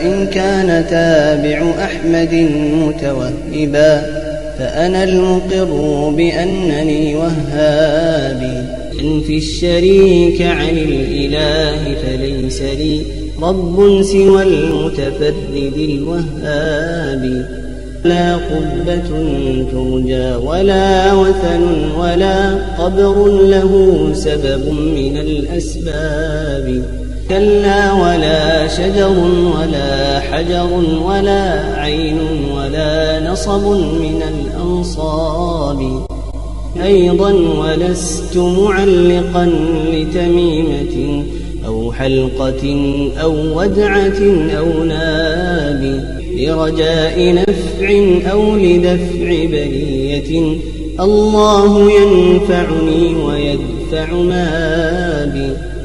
إن كان تابع أحمد متوهبا فأنا المقر بأنني وهابي إن في الشريك عن الإله فليس لي رب سوى المتفرد الوهاب. لا قبة ترجى ولا وثن ولا قبر له سبب من الأسباب. كلا ولا شجر ولا حجر ولا عين ولا نصب من الأنصاب. أيضا ولست معلقا لتميمة أو حلقة أو ودعة أو ناب لرجاء نفع أو لدفع بلية الله ينفعني ويدفع ما بي.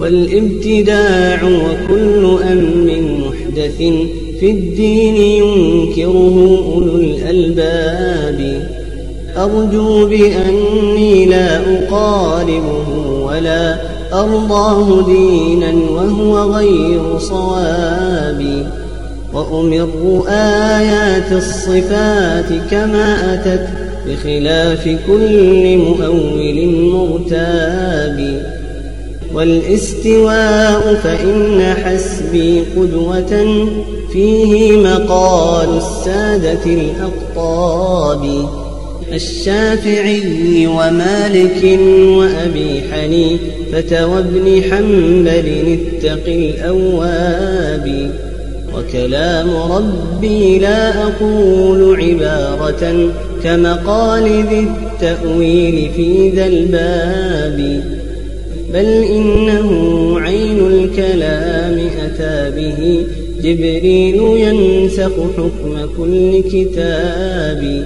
والابتداع وكل أمر محدث في الدين ينكره أولو الألباب. أرجو بأني لا أقاربه ولا أرضاه دينا وهو غير صواب. وأمر آيات الصفات كما أتت بخلاف كل مؤول مرتاب. والاستواء فإن حسبي قدوة فيه مقال السادة الأقطاب الشافعي ومالك وأبي حنيفة وابن حنبل اتق الأواب وكلام ربي لا أقول عبارة كمقال ذي التأويل في ذا الباب بل إنه عين الكلام أتى به جبريل ينسخ حكم كل كتاب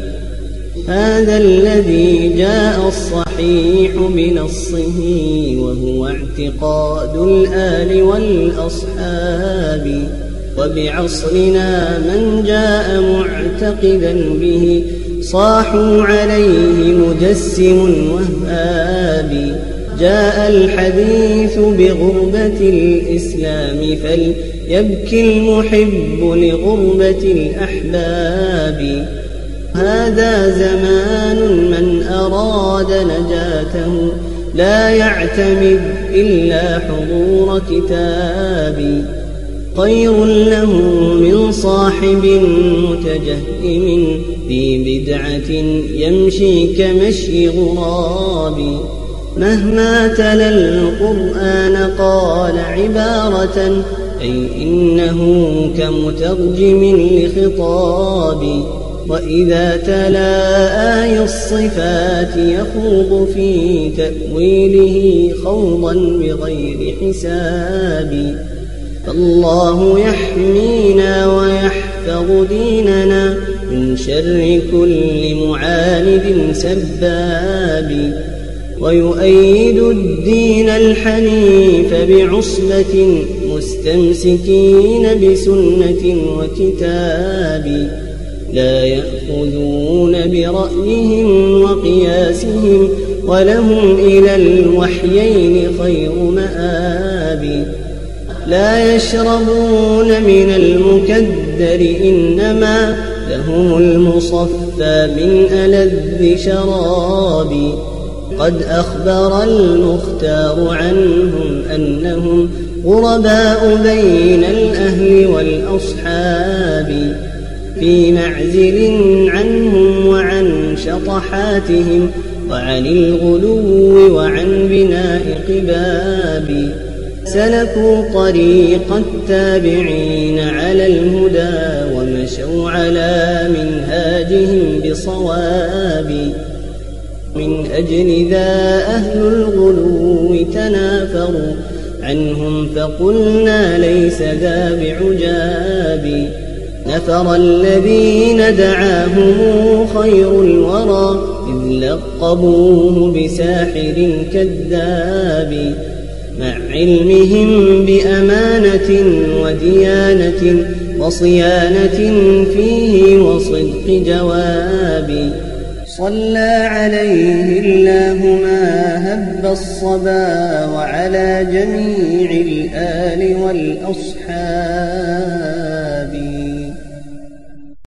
هذا الذي جاء الصحيح بنصه وهو اعتقاد الآل والأصحاب وبعصرنا من جاء معتقدا به صاحوا عليه مجسم وهابي جاء الحديث بغربة الإسلام فليبكي المحب لغربة الأحباب. هذا زمان من أراد نجاته لا يعتمد إلا حضور كتاب. خير له من صاحب متجهم في بدعة يمشي كمشي غراب. مهما تلا القرآن قال عبارة أي إنه كمترجم لخطاب. وإذا تلا آي الصفات يخوض في تأويله خوضا بغير حساب. فالله يحمينا ويحفظ ديننا من شر كل معاند سباب. ويؤيد الدين الحنيف بعصبة مستمسكين بسنة وكتاب لا يأخذون برأيهم وقياسهم ولهم إلى الوحيين خير مآب. لا يشربون من المكدر إنما لهم المصفى من ألذ شراب. قد أخبر المختار عنهم أنهم غرباء بين الأهل والأصحاب في معزل عنهم وعن شطحاتهم وعن الغلو وعن بناء قباب. سلكوا طريق التابعين على الهدى ومشوا على منهاجهم بصواب. من أجل ذا أهل الغلو تنافروا عنهم فقلنا ليس ذا بعجاب نفر الذين دعاهم خير الورى إذ لقبوه بساحر كذاب مع علمهم بأمانة وديانة وصيانة فيه وصدق جواب صلى عليه الله ما هب الصبا وعلى جميع الآل والأصحاب.